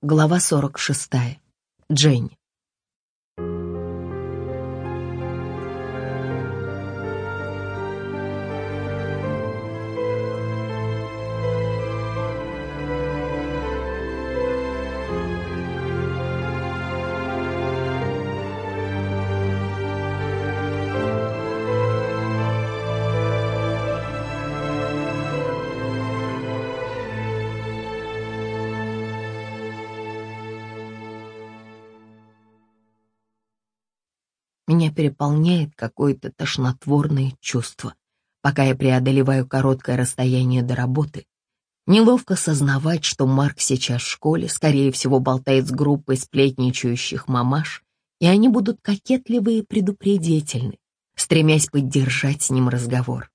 Глава 46. Дженни. Переполняет какое-то тошнотворное чувство, пока я преодолеваю короткое расстояние до работы. Неловко сознавать, что Марк сейчас в школе, скорее всего, болтает с группой сплетничающих мамаш, и они будут кокетливы и предупредительны, стремясь поддержать с ним разговор.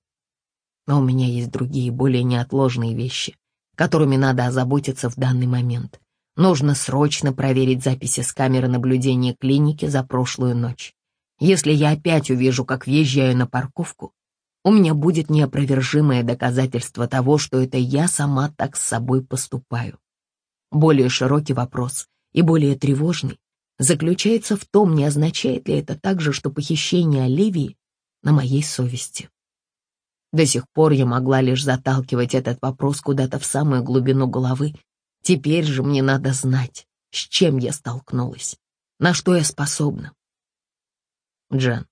Но у меня есть другие, более неотложные вещи, которыми надо озаботиться в данный момент. Нужно срочно проверить записи с камеры наблюдения клиники за прошлую ночь. Если я опять увижу, как въезжаю на парковку, у меня будет неопровержимое доказательство того, что это я сама так с собой поступаю. Более широкий вопрос и более тревожный заключается в том, не означает ли это также, что похищение Оливии на моей совести. До сих пор я могла лишь заталкивать этот вопрос куда-то в самую глубину головы. Теперь же мне надо знать, с чем я столкнулась, на что я способна. Джан,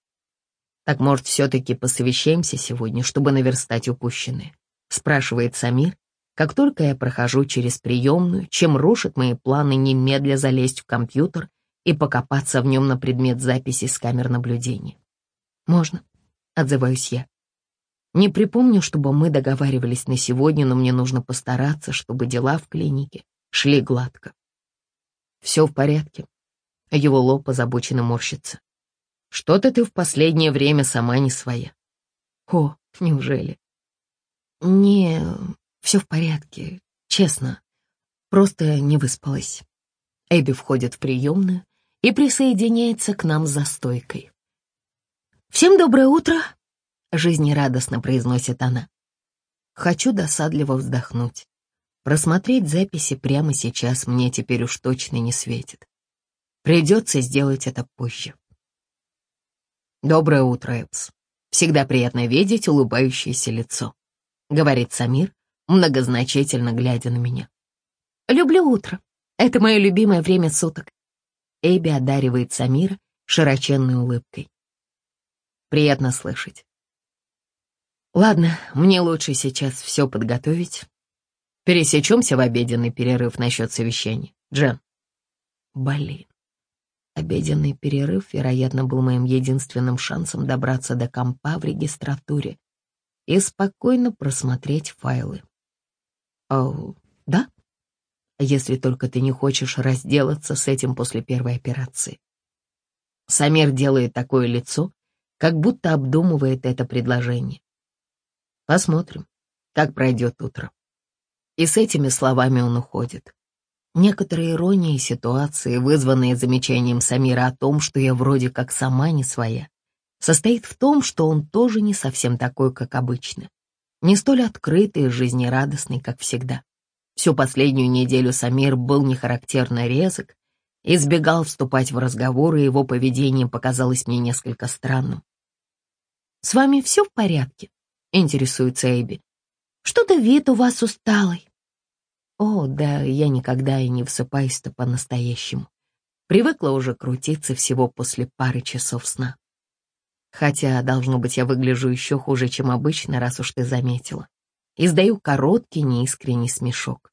так, может, все-таки посовещаемся сегодня, чтобы наверстать упущенное?» — спрашивает Самир, как только я прохожу через приемную, чем рушит мои планы немедля залезть в компьютер и покопаться в нем на предмет записи с камер наблюдения. «Можно», — отзываюсь я. «Не припомню, чтобы мы договаривались на сегодня, но мне нужно постараться, чтобы дела в клинике шли гладко». «Все в порядке». Его лоб озабоченно морщится. Что-то ты в последнее время сама не своя. О, неужели? Не, все в порядке, честно. Просто не выспалась. Эбби входит в приемную и присоединяется к нам за стойкой. «Всем доброе утро!» — жизнерадостно произносит она. Хочу досадливо вздохнуть. Просмотреть записи прямо сейчас мне теперь уж точно не светит. Придется сделать это позже. «Доброе утро, Эпс. Всегда приятно видеть улыбающееся лицо», — говорит Самир, многозначительно глядя на меня. «Люблю утро. Это мое любимое время суток». Эбби одаривает Самира широченной улыбкой. «Приятно слышать. Ладно, мне лучше сейчас все подготовить. Пересечемся в обеденный перерыв насчет совещания. Джен». Блин. Обеденный перерыв, вероятно, был моим единственным шансом добраться до компа в регистратуре и спокойно просмотреть файлы. О, да? Если только ты не хочешь разделаться с этим после первой операции. Самир делает такое лицо, как будто обдумывает это предложение. Посмотрим, как пройдет утро. И с этими словами он уходит. Некоторая ирония ситуации, вызванная замечанием Самира о том, что я вроде как сама не своя, состоит в том, что он тоже не совсем такой, как обычно. Не столь открытый и жизнерадостный, как всегда. Всю последнюю неделю Самир был нехарактерно резок, избегал вступать в разговоры, и его поведение показалось мне несколько странным. «С вами все в порядке?» — интересуется Эбби. «Что-то вид у вас усталый». О, да, я никогда и не всыпаюсь-то по-настоящему. Привыкла уже крутиться всего после пары часов сна. Хотя, должно быть, я выгляжу еще хуже, чем обычно, раз уж ты заметила. Издаю короткий, неискренний смешок.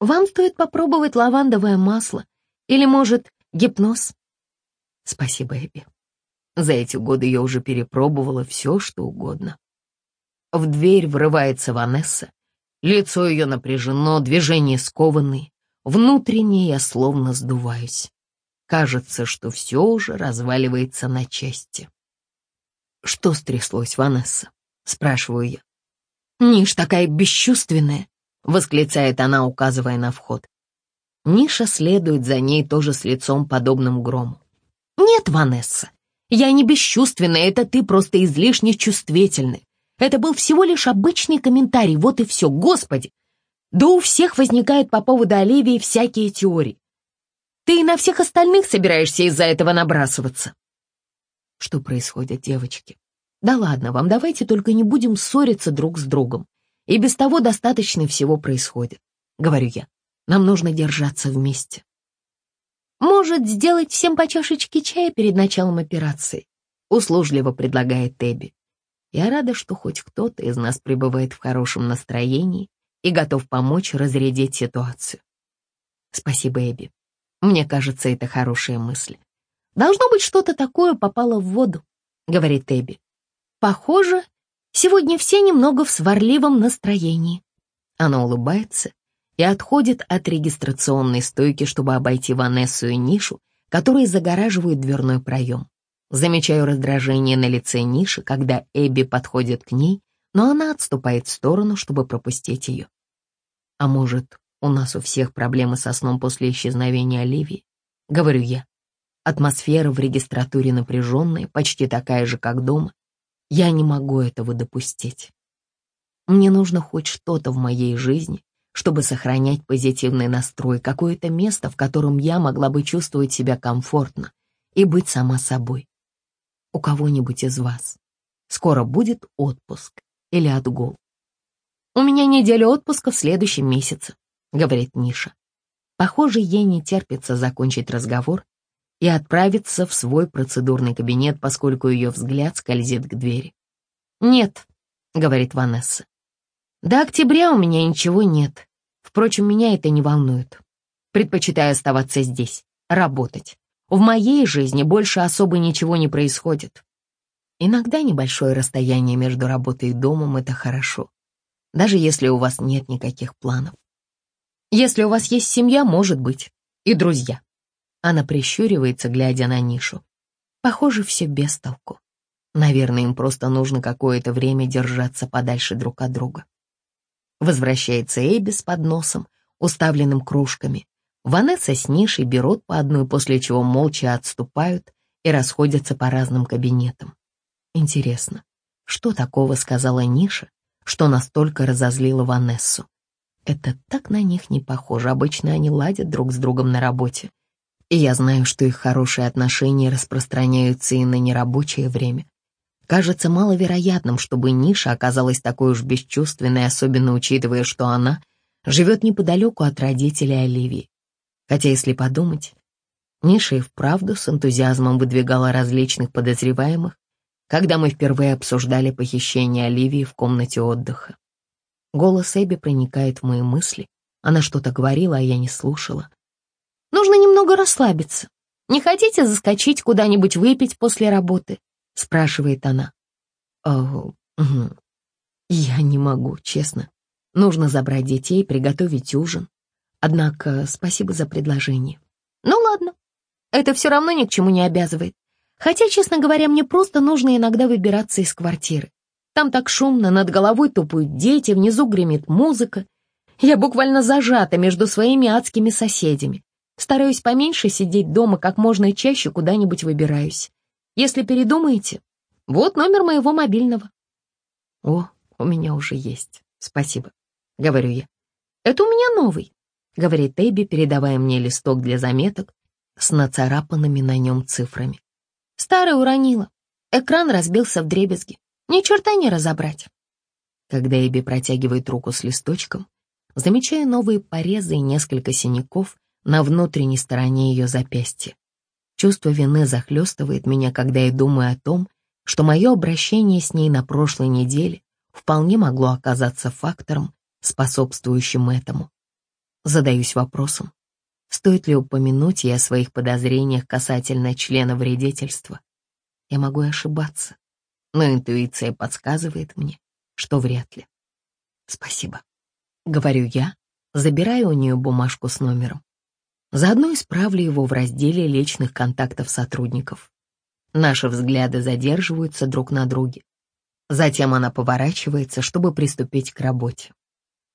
Вам стоит попробовать лавандовое масло или, может, гипноз? Спасибо, Эбби. За эти годы я уже перепробовала все, что угодно. В дверь врывается Ванесса Лицо ее напряжено, движения скованные. Внутренне я словно сдуваюсь. Кажется, что все уже разваливается на части. «Что стряслось, Ванесса?» — спрашиваю я. «Ниш такая бесчувственная!» — восклицает она, указывая на вход. Ниша следует за ней тоже с лицом, подобным грому. «Нет, Ванесса, я не бесчувственная, это ты просто излишне чувствительный. Это был всего лишь обычный комментарий, вот и все. Господи! Да у всех возникают по поводу Оливии всякие теории. Ты и на всех остальных собираешься из-за этого набрасываться. Что происходит, девочки? Да ладно вам, давайте только не будем ссориться друг с другом. И без того достаточно всего происходит. Говорю я, нам нужно держаться вместе. Может, сделать всем по чашечке чая перед началом операции? Услужливо предлагает Эбби. Я рада, что хоть кто-то из нас пребывает в хорошем настроении и готов помочь разрядить ситуацию. Спасибо, Эбби. Мне кажется, это хорошая мысль. Должно быть, что-то такое попало в воду, говорит Эбби. Похоже, Сегодня все немного в сварливом настроении. Она улыбается и отходит от регистрационной стойки, чтобы обойти Ванессу и Нишу, которые загораживают дверной проем. Замечаю раздражение на лице Ниши, когда Эбби подходит к ней, но она отступает в сторону, чтобы пропустить ее. А может, у нас у всех проблемы со сном после исчезновения Оливии? Говорю я. Атмосфера в регистратуре напряженная, почти такая же, как дома, я не могу этого допустить. Мне нужно хоть что-то в моей жизни, чтобы сохранять позитивный настрой, какое-то место, в котором я могла бы чувствовать себя комфортно и быть сама собой. У кого-нибудь из вас скоро будет отпуск или отгул. «У меня неделя отпуска в следующем месяце», — говорит Ниша. Похоже, ей не терпится закончить разговор и отправиться в свой процедурный кабинет, поскольку ее взгляд скользит к двери. «Нет», — говорит Ванесса. «До октября у меня ничего нет. Впрочем, меня это не волнует. Предпочитаю оставаться здесь, работать. В моей жизни больше особо ничего не происходит. Иногда небольшое расстояние между работой и домом — это хорошо, даже если у вас нет никаких планов. Если у вас есть семья, может быть, и друзья. Она прищуривается, глядя на нишу. Похоже, все без толку. Наверное, им просто нужно какое-то время держаться подальше друг от друга. Возвращается Эбби с подносом, уставленным кружками. Ванесса с Нишей берут по одной, после чего молча отступают и расходятся по разным кабинетам. Интересно, что такого сказала Ниша, что настолько разозлила Ванессу? Это так на них не похоже, обычно они ладят друг с другом на работе. И я знаю, что их хорошие отношения распространяются и на нерабочее время. Кажется маловероятным, чтобы Ниша оказалась такой уж бесчувственной, особенно учитывая, что она живет неподалеку от родителей Оливии. Хотя, если подумать, Ниша и вправду с энтузиазмом выдвигала различных подозреваемых, когда мы впервые обсуждали похищение Оливии в комнате отдыха. Голос Эбби проникает в мои мысли. Она что-то говорила, а я не слушала. Нужно немного расслабиться. Не хотите заскочить куда-нибудь выпить после работы?» — спрашивает она. «О, угу. я не могу, честно. Нужно забрать детей, приготовить ужин. Однако спасибо за предложение. Ну ладно, это все равно ни к чему не обязывает. Хотя, честно говоря, мне просто нужно иногда выбираться из квартиры. Там так шумно, над головой тупают дети, внизу гремит музыка. Я буквально зажата между своими адскими соседями. Стараюсь поменьше сидеть дома, как можно чаще куда-нибудь выбираюсь. Если передумаете, вот номер моего мобильного. О, у меня уже есть. Спасибо, говорю я. Это у меня новый, говорит Эбби, передавая мне листок для заметок с нацарапанными на нем цифрами. Старый уронила. Экран разбился в дребезги. Ни черта не разобрать. Когда Эбби протягивает руку с листочком, замечаю новые порезы и несколько синяков, на внутренней стороне ее запястья. Чувство вины захлестывает меня, когда я думаю о том, что мое обращение с ней на прошлой неделе вполне могло оказаться фактором, способствующим этому. Задаюсь вопросом, стоит ли упомянуть ей о своих подозрениях касательно члена вредительства. Я могу ошибаться, но интуиция подсказывает мне, что вряд ли. Спасибо. Говорю я, забираю у нее бумажку с номером. Заодно исправлю его в разделе личных контактов сотрудников. Наши взгляды задерживаются друг на друге. Затем она поворачивается, чтобы приступить к работе.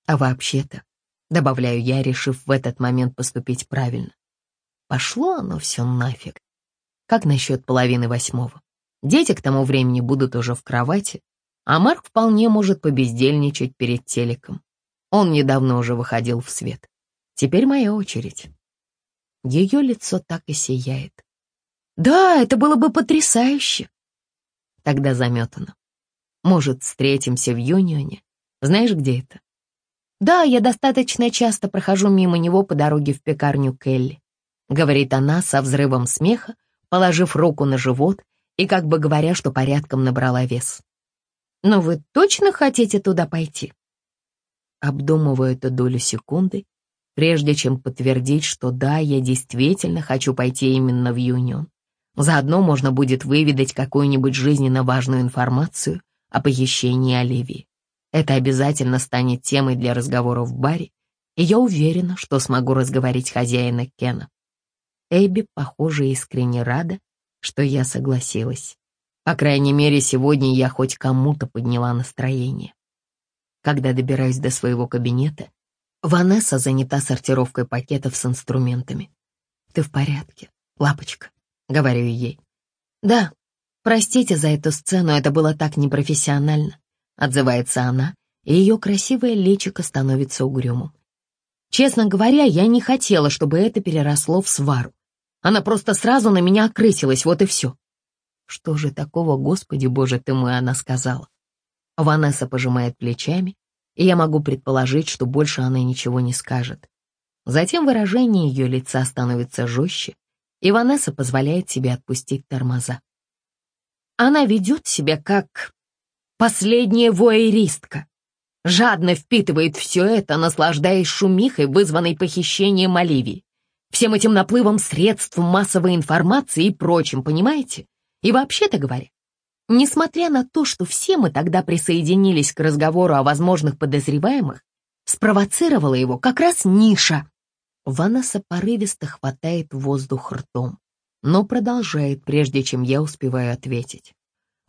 А вообще-то, добавляю я, решив в этот момент поступить правильно. Пошло оно все нафиг. Как насчет половины восьмого? Дети к тому времени будут уже в кровати, а Марк вполне может побездельничать перед телеком. Он недавно уже выходил в свет. Теперь моя очередь. Ее лицо так и сияет. Да, это было бы потрясающе. Тогда заметано. Может, встретимся в Юнионе? Знаешь, где это? Да, я достаточно часто прохожу мимо него по дороге в пекарню Келли. Говорит она со взрывом смеха, положив руку на живот и как бы говоря, что порядком набрала вес. «Но вы точно хотите туда пойти?» Обдумываю это долю секунды, прежде чем подтвердить, что да, я действительно хочу пойти именно в Юнион. Заодно можно будет выведать какую-нибудь жизненно важную информацию о похищении Оливии. Это обязательно станет темой для разговора в баре, и я уверена, что смогу разговорить хозяина Кена. Эбби, похоже, искренне рада, что я согласилась. По крайней мере, сегодня я хоть кому-то подняла настроение. Когда добираюсь до своего кабинета, Ванесса занята сортировкой пакетов с инструментами. «Ты в порядке, лапочка?» — говорю ей. «Да, простите за эту сцену, это было так непрофессионально», — отзывается она, и ее красивое личико становится угрюмым. Честно говоря, я не хотела, чтобы это переросло в свару. Она просто сразу на меня окрысилась, вот и все. Что же такого, Господи Боже ты мой, она сказала. Ванесса пожимает плечами, и я могу предположить, что больше она ничего не скажет. Затем выражение ее лица становится жестче, и Ванесса позволяет себе отпустить тормоза. Она ведет себя как последняя воэристка. Жадно впитывает все это, наслаждаясь шумихой, вызванной похищением Оливии всем этим наплывом средств массовой информации и прочим, понимаете? И вообще-то говоря, несмотря на то, что все мы тогда присоединились к разговору о возможных подозреваемых, спровоцировала его как раз Ниша. Ванесса порывисто хватает воздух ртом, но продолжает, прежде чем я успеваю ответить.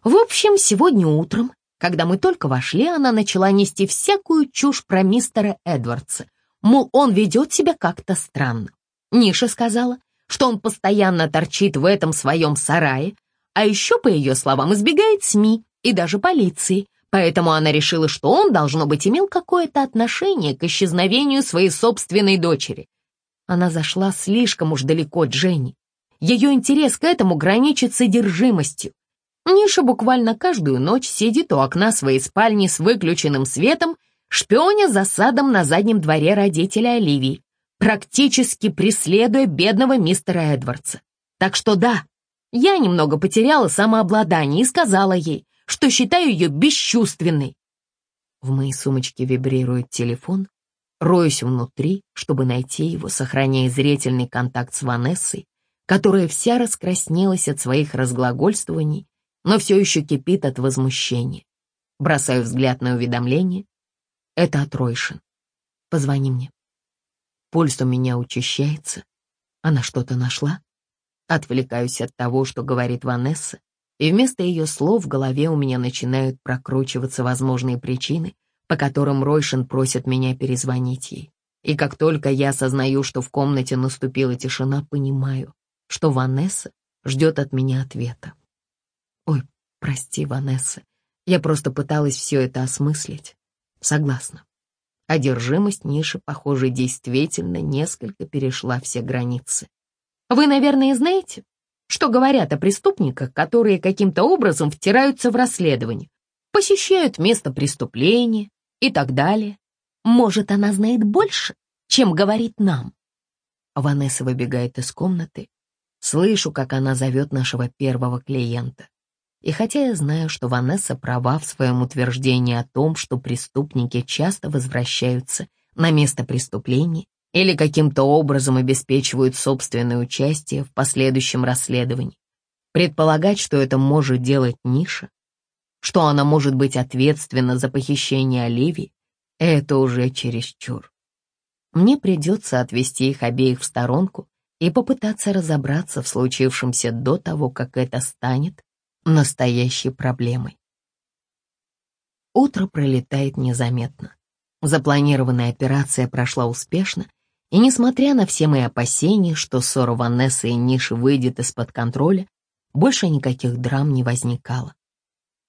В общем, сегодня утром, когда мы только вошли, она начала нести всякую чушь про мистера Эдвардса, мол, он ведет себя как-то странно. Ниша сказала, что он постоянно торчит в этом своем сарае, а еще, по ее словам, избегает СМИ и даже полиции, поэтому она решила, что он, должно быть, имел какое-то отношение к исчезновению своей собственной дочери. Она зашла слишком уж далеко Дженни. Ее интерес к этому граничит с содержимостью. Ниша буквально каждую ночь сидит у окна своей спальни с выключенным светом, шпионя за садом на заднем дворе родителя Оливии, практически преследуя бедного мистера Эдвардса. Так что да, я немного потеряла самообладание и сказала ей, что считаю ее бесчувственной. В моей сумочке вибрирует телефон, роюсь внутри, чтобы найти его, сохраняя зрительный контакт с Ванессой, которая вся раскраснелась от своих разглагольствований, но все еще кипит от возмущения. Бросаю взгляд на уведомление. Это от Ройшин. Позвони мне. Пульс у меня учащается. Она что-то нашла? Отвлекаюсь от того, что говорит Ванесса, и вместо ее слов в голове у меня начинают прокручиваться возможные причины, по которым Ройшин просит меня перезвонить ей. И как только я осознаю, что в комнате наступила тишина, понимаю, что Ванесса ждет от меня ответа. Ой, прости, Ванесса, я просто пыталась все это осмыслить. Согласна. Одержимость Ниши, похоже, действительно несколько перешла все границы. Вы, наверное, знаете, что говорят о преступниках, которые каким-то образом втираются в расследование, посещают место преступления и так далее. Может, она знает больше, чем говорит нам? Ванесса выбегает из комнаты. Слышу, как она зовет нашего первого клиента. И хотя я знаю, что Ванесса права в своем утверждении о том, что преступники часто возвращаются на место преступления или каким-то образом обеспечивают собственное участие в последующем расследовании, предполагать, что это может делать Ниша, что она может быть ответственна за похищение Оливии, это уже чересчур. Мне придется отвести их обеих в сторонку и попытаться разобраться в случившемся до того, как это станет настоящей проблемой. Утро пролетает незаметно. Запланированная операция прошла успешно, и несмотря на все мои опасения, что ссора Ванессы и Ниши выйдет из-под контроля, больше никаких драм не возникало.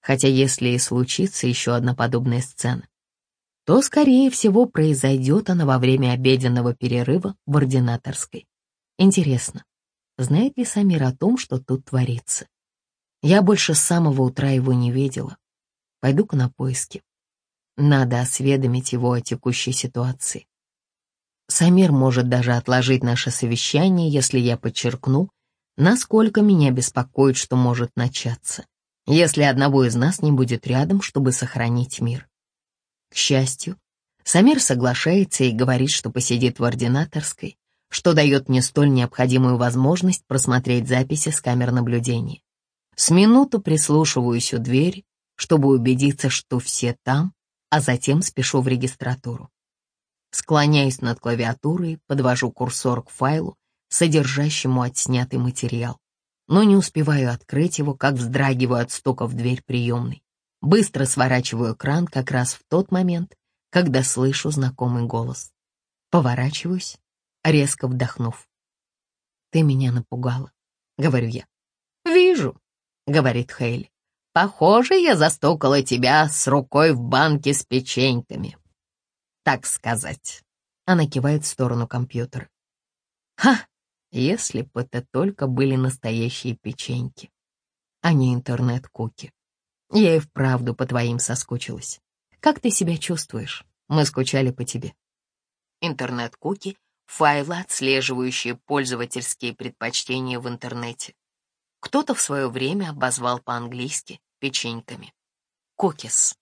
Хотя если и случится еще одна подобная сцена, то, скорее всего, произойдет она во время обеденного перерыва в ординаторской. Интересно, знает ли Самир о том, что тут творится? Я больше с самого утра его не видела. Пойду-ка на поиски. Надо осведомить его о текущей ситуации. Самир может даже отложить наше совещание, если я подчеркну, насколько меня беспокоит, что может начаться, если одного из нас не будет рядом, чтобы сохранить мир. К счастью, Самир соглашается и говорит, что посидит в ординаторской, что дает мне столь необходимую возможность просмотреть записи с камер наблюдения. С минуту прислушиваюсь у двери, чтобы убедиться, что все там, а затем спешу в регистратуру. Склоняюсь над клавиатурой, подвожу курсор к файлу, содержащему отснятый материал. Но не успеваю открыть его, как вздрагиваю от стука в дверь приемной. Быстро сворачиваю экран как раз в тот момент, когда слышу знакомый голос. Поворачиваюсь, резко вдохнув. «Ты меня напугала», — говорю я. «Вижу», — говорит Хейли. «Похоже, я застукала тебя с рукой в банке с печеньками. Так сказать». Она кивает в сторону компьютера. «Ха! Если бы это только были настоящие печеньки, а не интернет-куки. Я и вправду по твоим соскучилась. Как ты себя чувствуешь? Мы скучали по тебе». Интернет-куки — файлы, отслеживающие пользовательские предпочтения в интернете. Кто-то в свое время обозвал по-английски печеньками. Кокис.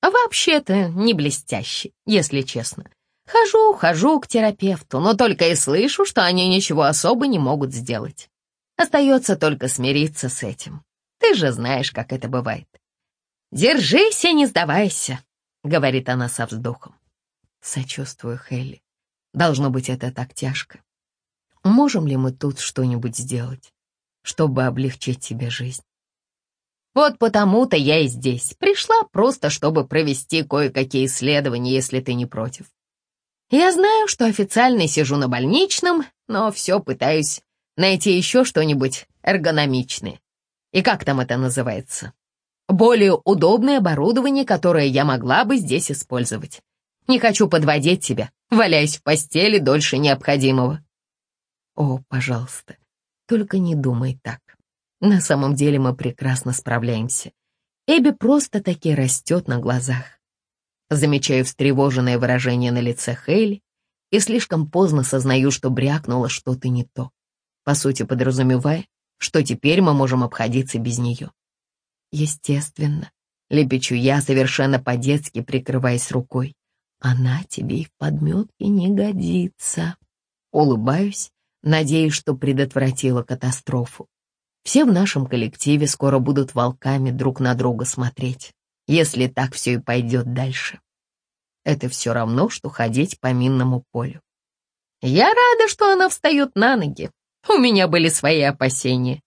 А вообще-то не блестяще, если честно. Хожу, хожу к терапевту, но только и слышу, что они ничего особо не могут сделать. Остается только смириться с этим. Ты же знаешь, как это бывает. «Держись и не сдавайся», — говорит она со вздохом. Сочувствую Хелли. Должно быть, это так тяжко. Можем ли мы тут что-нибудь сделать, чтобы облегчить тебе жизнь? Вот потому-то я и здесь. Пришла просто, чтобы провести кое-какие исследования, если ты не против. Я знаю, что официально сижу на больничном, но все пытаюсь найти еще что-нибудь эргономичное. И как там это называется? Более удобное оборудование, которое я могла бы здесь использовать. Не хочу подводить тебя, валяюсь в постели дольше необходимого. О, пожалуйста, только не думай так. На самом деле мы прекрасно справляемся. Эбби просто-таки растет на глазах. Замечаю встревоженное выражение на лице Хейли и слишком поздно сознаю, что брякнуло что-то не то, по сути подразумевая, что теперь мы можем обходиться без нее. Естественно, лепечу я совершенно по-детски, прикрываясь рукой. Она тебе и в подметке не годится. Улыбаюсь, надеюсь, что предотвратила катастрофу. Все в нашем коллективе скоро будут волками друг на друга смотреть, если так все и пойдет дальше. Это все равно, что ходить по минному полю. Я рада, что она встает на ноги. У меня были свои опасения.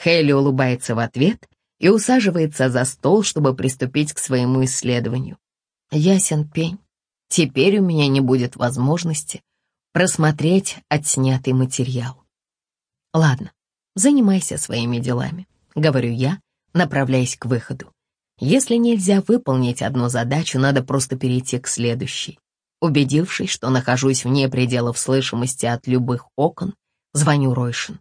Хейли улыбается в ответ и усаживается за стол, чтобы приступить к своему исследованию. Ясен пень. Теперь у меня не будет возможности просмотреть отснятый материал. Ладно, Занимайся своими делами, говорю я, направляясь к выходу. Если нельзя выполнить одну задачу, надо просто перейти к следующей. Убедившись, что нахожусь вне пределов слышимости от любых окон, звоню Ройшин.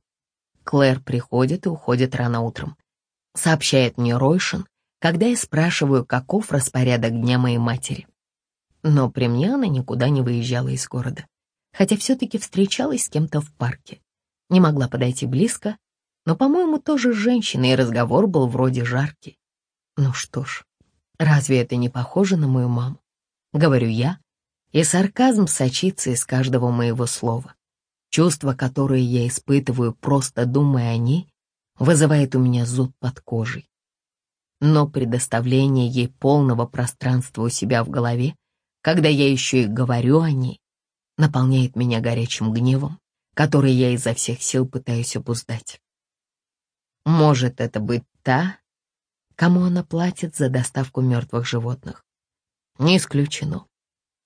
Клэр приходит и уходит рано утром. Сообщает мне Ройшин, когда я спрашиваю, каков распорядок дня моей матери. Но при мне она никуда не выезжала из города, хотя все-таки встречалась с кем-то в парке. Не могла подойти близко, но, по-моему, тоже женщина, и разговор был вроде жаркий. Ну что ж, разве это не похоже на мою маму? Говорю я, и сарказм сочится из каждого моего слова. Чувство, которое я испытываю, просто думая о ней, вызывает у меня зуд под кожей. Но предоставление ей полного пространства у себя в голове, когда я еще и говорю о ней, наполняет меня горячим гневом, который я изо всех сил пытаюсь обуздать. Может это быть та, кому она платит за доставку мертвых животных? Не исключено.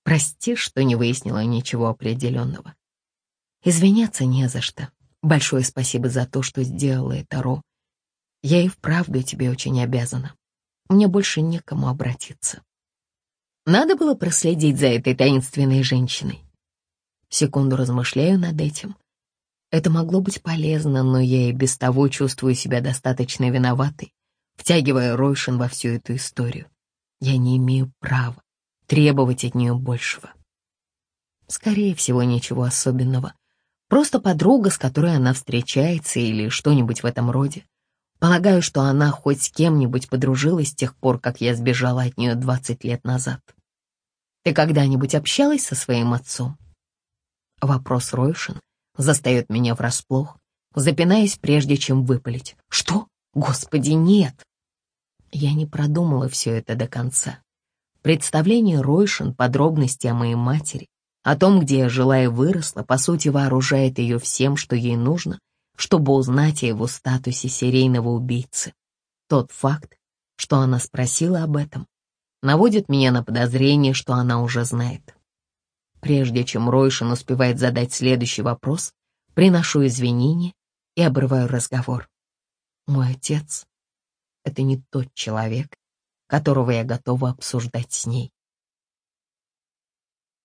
Прости, что не выяснила ничего определенного. Извиняться не за что. Большое спасибо за то, что сделала это, Ро. Я и вправду тебе очень обязана. Мне больше некому обратиться. Надо было проследить за этой таинственной женщиной. Секунду размышляю над этим. Это могло быть полезно, но я и без того чувствую себя достаточно виноватой, втягивая Ройшин во всю эту историю. Я не имею права требовать от нее большего. Скорее всего, ничего особенного. Просто подруга, с которой она встречается или что-нибудь в этом роде. Полагаю, что она хоть с кем-нибудь подружилась с тех пор, как я сбежала от нее 20 лет назад. Ты когда-нибудь общалась со своим отцом? Вопрос Ройшин застает меня врасплох, запинаясь, прежде чем выпалить. Что? Господи, нет! Я не продумала все это до конца. Представление Ройшин, подробности о моей матери, о том, где я жила и выросла, по сути, вооружает ее всем, что ей нужно, чтобы узнать о его статусе серийного убийцы. Тот факт, что она спросила об этом, наводит меня на подозрение, что она уже знает. Прежде чем Ройшин успевает задать следующий вопрос, приношу извинения и обрываю разговор. Мой отец — это не тот человек, которого я готова обсуждать с ней.